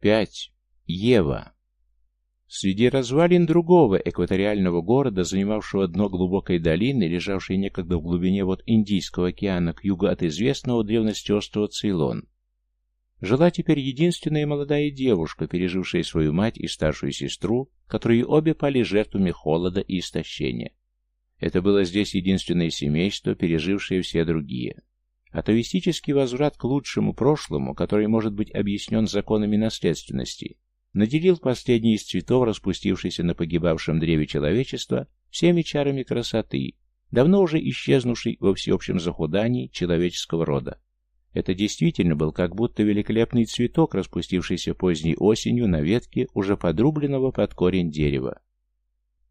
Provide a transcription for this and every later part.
5. Ева. Среди развалин другого экваториального города, занимавшего дно глубокой долины, лежавшей некогда в глубине вот Индийского океана к югу от известного древности острова Цейлон, жила теперь единственная молодая девушка, пережившая свою мать и старшую сестру, которые обе пали жертвами холода и истощения. Это было здесь единственное семейство, пережившее все другие. Атовистический возврат к лучшему прошлому, который может быть объяснен законами наследственности, наделил последний из цветов, распустившийся на погибавшем древе человечества, всеми чарами красоты, давно уже исчезнувшей во всеобщем захудании человеческого рода. Это действительно был как будто великолепный цветок, распустившийся поздней осенью на ветке уже подрубленного под корень дерева.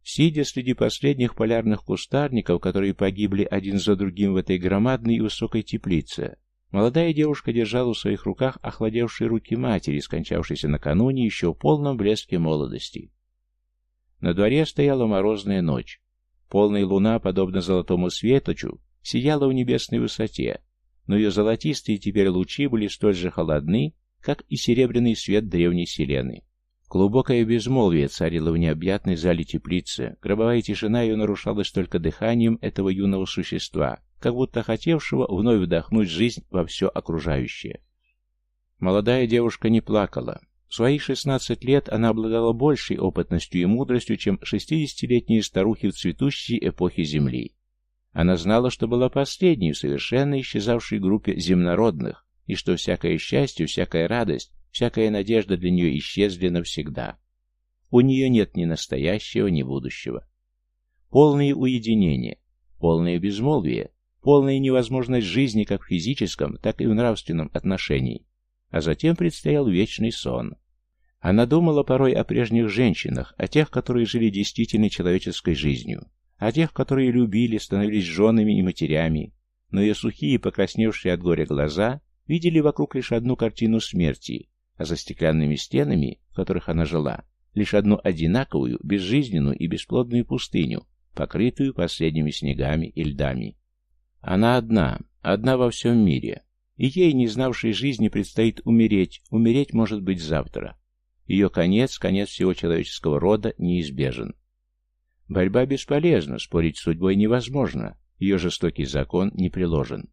Сидя среди последних полярных кустарников, которые погибли один за другим в этой громадной и высокой теплице, молодая девушка держала в своих руках охладевшие руки матери, скончавшейся накануне еще в полном блеске молодости. На дворе стояла морозная ночь. Полная луна, подобно золотому светочу, сияла в небесной высоте, но ее золотистые теперь лучи были столь же холодны, как и серебряный свет древней селены. Глубокое безмолвие царило в необъятной зале теплицы, гробовая тишина ее нарушалась только дыханием этого юного существа, как будто хотевшего вновь вдохнуть жизнь во все окружающее. Молодая девушка не плакала. В свои шестнадцать лет она обладала большей опытностью и мудростью, чем шестидесятилетние старухи в цветущей эпохе Земли. Она знала, что была последней в совершенно исчезавшей группе земнородных, и что всякое счастье, всякая радость Всякая надежда для нее исчезли навсегда. У нее нет ни настоящего, ни будущего. Полное уединение, полное безмолвие, полная невозможность жизни как в физическом, так и в нравственном отношении. А затем предстоял вечный сон. Она думала порой о прежних женщинах, о тех, которые жили действительно человеческой жизнью, о тех, которые любили, становились женами и матерями, но ее сухие, покрасневшие от горя глаза видели вокруг лишь одну картину смерти, а за стеклянными стенами, в которых она жила, лишь одну одинаковую, безжизненную и бесплодную пустыню, покрытую последними снегами и льдами. Она одна, одна во всем мире, и ей, не знавшей жизни, предстоит умереть, умереть может быть завтра. Ее конец, конец всего человеческого рода, неизбежен. Борьба бесполезна, спорить с судьбой невозможно, ее жестокий закон не приложен.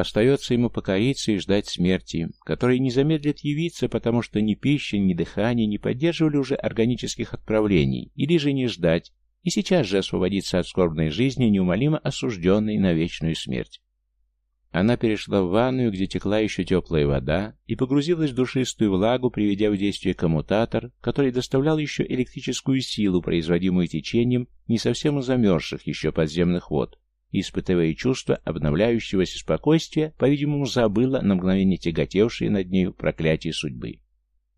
Остается ему покориться и ждать смерти, которая не замедлит явиться, потому что ни пища, ни дыхание не поддерживали уже органических отправлений, или же не ждать, и сейчас же освободиться от скорбной жизни, неумолимо осужденной на вечную смерть. Она перешла в ванную, где текла еще теплая вода, и погрузилась в душистую влагу, приведя в действие коммутатор, который доставлял еще электрическую силу, производимую течением не совсем замерзших еще подземных вод, испытывая чувство обновляющегося спокойствия, по-видимому, забыла на мгновение тяготевшие над нею проклятие судьбы.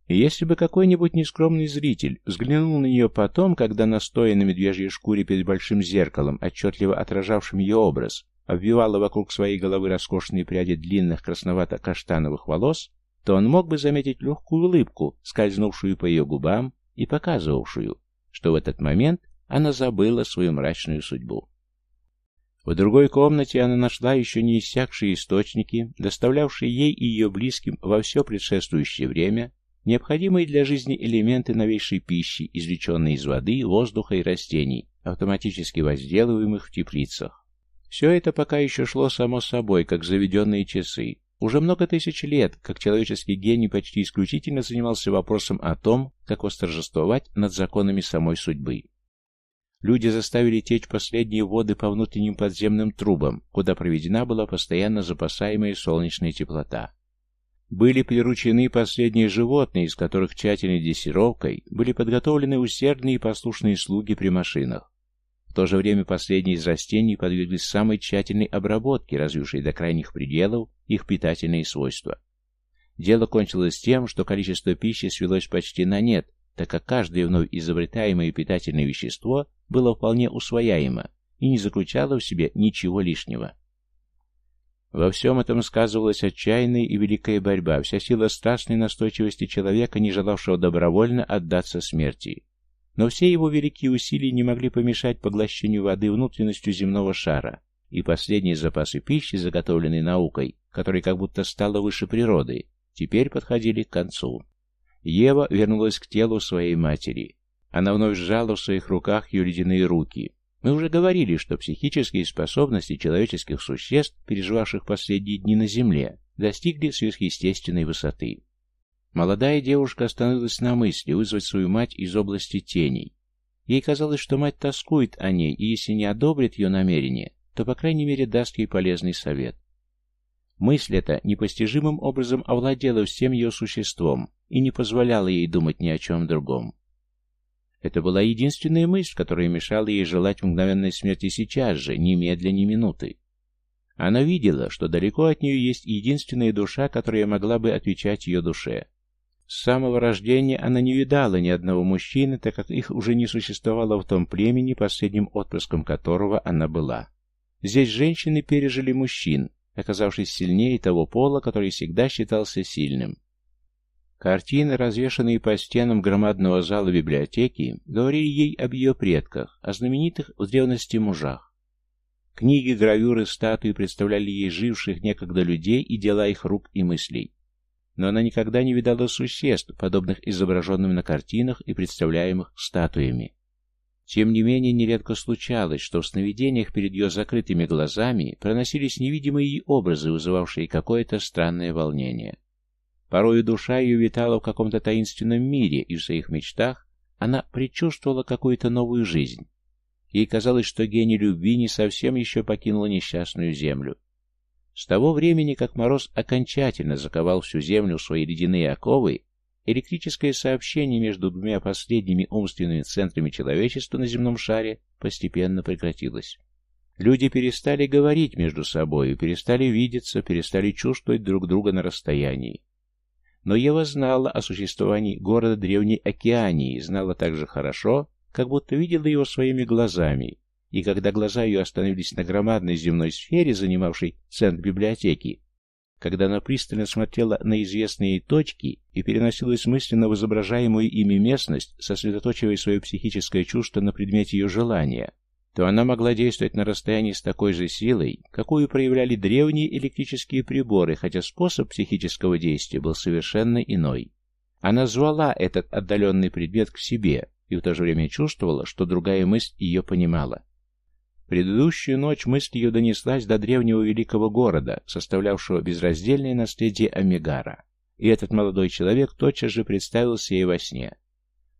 И если бы какой-нибудь нескромный зритель взглянул на нее потом, когда, настоя на медвежьей шкуре перед большим зеркалом, отчетливо отражавшим ее образ, обвивала вокруг своей головы роскошные пряди длинных красновато-каштановых волос, то он мог бы заметить легкую улыбку, скользнувшую по ее губам и показывавшую, что в этот момент она забыла свою мрачную судьбу. В другой комнате она нашла еще не иссякшие источники, доставлявшие ей и ее близким во все предшествующее время необходимые для жизни элементы новейшей пищи, извлеченные из воды, воздуха и растений, автоматически возделываемых в теплицах. Все это пока еще шло само собой, как заведенные часы. Уже много тысяч лет, как человеческий гений почти исключительно занимался вопросом о том, как восторжествовать над законами самой судьбы. Люди заставили течь последние воды по внутренним подземным трубам, куда проведена была постоянно запасаемая солнечная теплота. Были приручены последние животные, из которых тщательной дрессировкой были подготовлены усердные и послушные слуги при машинах. В то же время последние из растений подверглись самой тщательной обработке, развившей до крайних пределов их питательные свойства. Дело кончилось тем, что количество пищи свелось почти на нет, так как каждое вновь изобретаемое питательное вещество было вполне усвояемо и не заключало в себе ничего лишнего. Во всем этом сказывалась отчаянная и великая борьба, вся сила страстной настойчивости человека, не желавшего добровольно отдаться смерти. Но все его великие усилия не могли помешать поглощению воды внутренностью земного шара, и последние запасы пищи, заготовленные наукой, которая как будто стала выше природы, теперь подходили к концу. Ева вернулась к телу своей матери. Она вновь сжала в своих руках ее ледяные руки. Мы уже говорили, что психические способности человеческих существ, переживавших последние дни на Земле, достигли сверхъестественной высоты. Молодая девушка остановилась на мысли вызвать свою мать из области теней. Ей казалось, что мать тоскует о ней, и если не одобрит ее намерение, то, по крайней мере, даст ей полезный совет. Мысль эта непостижимым образом овладела всем ее существом и не позволяла ей думать ни о чем другом. Это была единственная мысль, которая мешала ей желать мгновенной смерти сейчас же, немедля ни минуты. Она видела, что далеко от нее есть единственная душа, которая могла бы отвечать ее душе. С самого рождения она не видала ни одного мужчины, так как их уже не существовало в том племени, последним отпрыском которого она была. Здесь женщины пережили мужчин, оказавшись сильнее того пола, который всегда считался сильным. Картины, развешанные по стенам громадного зала библиотеки, говорили ей об ее предках, о знаменитых в древности мужах. Книги, гравюры, статуи представляли ей живших некогда людей и дела их рук и мыслей. Но она никогда не видала существ, подобных изображенным на картинах и представляемых статуями. Тем не менее, нередко случалось, что в сновидениях перед ее закрытыми глазами проносились невидимые ей образы, вызывавшие какое-то странное волнение. Порою душа ее витала в каком-то таинственном мире, и в своих мечтах она предчувствовала какую-то новую жизнь. Ей казалось, что гений любви не совсем еще покинула несчастную землю. С того времени, как мороз окончательно заковал всю землю в свои ледяные оковы, электрическое сообщение между двумя последними умственными центрами человечества на земном шаре постепенно прекратилось. Люди перестали говорить между собой, перестали видеться, перестали чувствовать друг друга на расстоянии. Но Ева знала о существовании города Древней Океании, знала так же хорошо, как будто видела его своими глазами, и когда глаза ее остановились на громадной земной сфере, занимавшей центр библиотеки, когда она пристально смотрела на известные точки и переносилась мысленно в изображаемую ими местность, сосредоточивая свое психическое чувство на предмете ее желания, то она могла действовать на расстоянии с такой же силой, какую проявляли древние электрические приборы, хотя способ психического действия был совершенно иной. Она звала этот отдаленный предмет к себе и в то же время чувствовала, что другая мысль ее понимала. Предыдущую ночь мысль ее донеслась до древнего великого города, составлявшего безраздельное наследие Амигара, и этот молодой человек тотчас же представился ей во сне.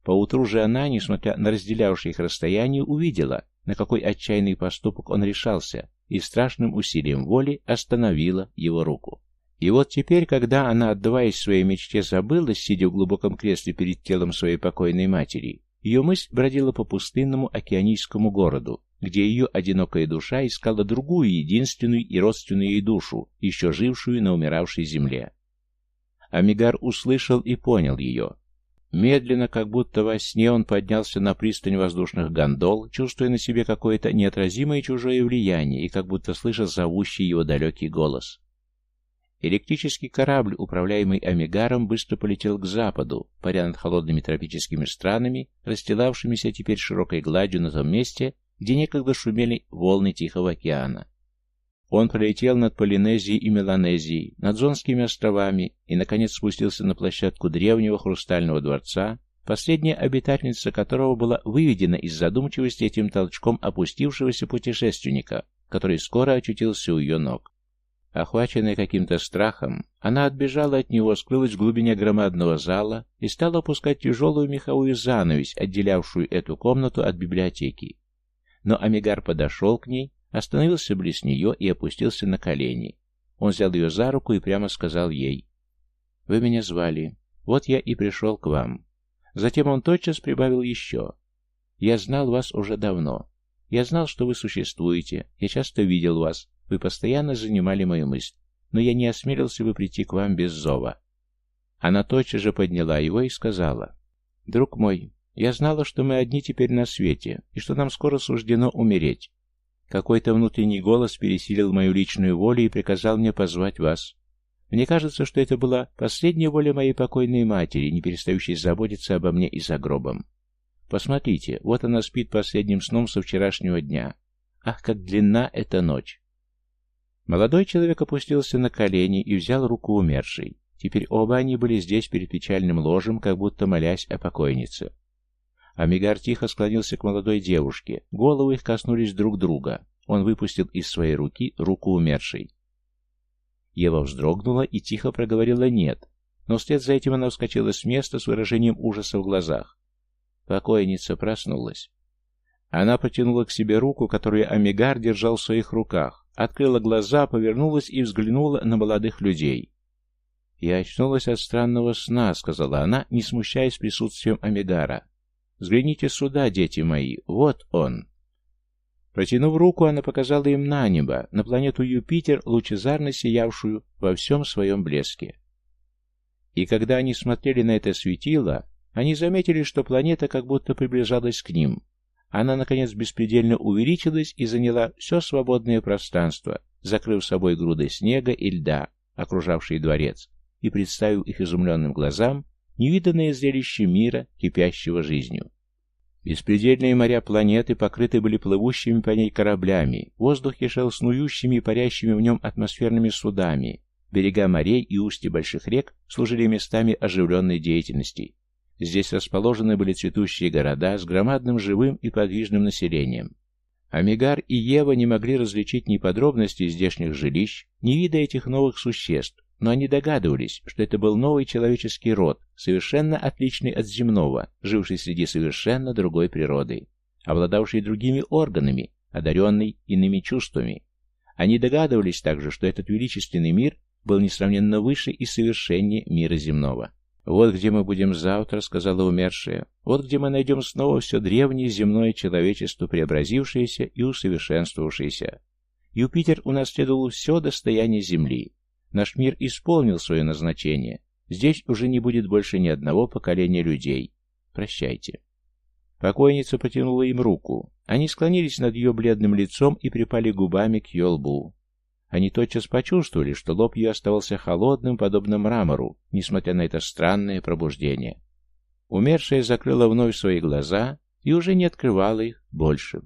Поутру же она, несмотря на разделявшие их расстояние, увидела, на какой отчаянный поступок он решался, и страшным усилием воли остановила его руку. И вот теперь, когда она, отдаваясь своей мечте, забылась, сидя в глубоком кресле перед телом своей покойной матери, ее мысль бродила по пустынному океанийскому городу, где ее одинокая душа искала другую, единственную и родственную ей душу, еще жившую на умиравшей земле. Амигар услышал и понял ее. Медленно, как будто во сне, он поднялся на пристань воздушных гондол, чувствуя на себе какое-то неотразимое чужое влияние и как будто слыша зовущий его далекий голос. Электрический корабль, управляемый Амигаром, быстро полетел к западу, паря над холодными тропическими странами, расстилавшимися теперь широкой гладью на том месте, где некогда шумели волны Тихого океана. Он пролетел над Полинезией и Меланезией, над Зонскими островами и, наконец, спустился на площадку древнего хрустального дворца, последняя обитательница которого была выведена из задумчивости этим толчком опустившегося путешественника, который скоро очутился у ее ног. Охваченная каким-то страхом, она отбежала от него, скрылась в глубине громадного зала и стала опускать тяжелую меховую занавесь, отделявшую эту комнату от библиотеки. Но Амигар подошел к ней Остановился близ нее и опустился на колени. Он взял ее за руку и прямо сказал ей. «Вы меня звали. Вот я и пришел к вам». Затем он тотчас прибавил еще. «Я знал вас уже давно. Я знал, что вы существуете. Я часто видел вас. Вы постоянно занимали мою мысль. Но я не осмелился бы прийти к вам без зова». Она тотчас же подняла его и сказала. «Друг мой, я знала, что мы одни теперь на свете, и что нам скоро суждено умереть. Какой-то внутренний голос пересилил мою личную волю и приказал мне позвать вас. Мне кажется, что это была последняя воля моей покойной матери, не перестающей заботиться обо мне и за гробом. Посмотрите, вот она спит последним сном со вчерашнего дня. Ах, как длинна эта ночь! Молодой человек опустился на колени и взял руку умершей. Теперь оба они были здесь перед печальным ложем, как будто молясь о покойнице. Амигар тихо склонился к молодой девушке. Головы их коснулись друг друга. Он выпустил из своей руки руку умершей. Ева вздрогнула и тихо проговорила «нет», но вслед за этим она вскочила с места с выражением ужаса в глазах. Покойница проснулась. Она потянула к себе руку, которую Амигар держал в своих руках, открыла глаза, повернулась и взглянула на молодых людей. «Я очнулась от странного сна», — сказала она, не смущаясь присутствием Амигара. «Взгляните сюда, дети мои, вот он». Протянув руку, она показала им на небо, на планету Юпитер, лучезарно сиявшую во всем своем блеске. И когда они смотрели на это светило, они заметили, что планета как будто приближалась к ним. Она, наконец, беспредельно увеличилась и заняла все свободное пространство, закрыв собой груды снега и льда, окружавшие дворец, и представив их изумленным глазам невиданное зрелище мира, кипящего жизнью. Беспредельные моря планеты покрыты были плывущими по ней кораблями, воздух кишел снующими и парящими в нем атмосферными судами, берега морей и устья больших рек служили местами оживленной деятельности. Здесь расположены были цветущие города с громадным живым и подвижным населением. Амигар и Ева не могли различить ни подробностей здешних жилищ, ни вида этих новых существ, но они догадывались, что это был новый человеческий род, совершенно отличный от земного, живший среди совершенно другой природы, обладавший другими органами, одаренный иными чувствами. Они догадывались также, что этот величественный мир был несравненно выше и совершеннее мира земного. «Вот где мы будем завтра», — сказала умершая. «Вот где мы найдем снова все древнее земное человечество, преобразившееся и усовершенствовавшееся. Юпитер унаследовал все достояние Земли, Наш мир исполнил свое назначение. Здесь уже не будет больше ни одного поколения людей. Прощайте. Покойница потянула им руку. Они склонились над ее бледным лицом и припали губами к ее лбу. Они тотчас почувствовали, что лоб ее оставался холодным, подобно мрамору, несмотря на это странное пробуждение. Умершая закрыла вновь свои глаза и уже не открывала их больше.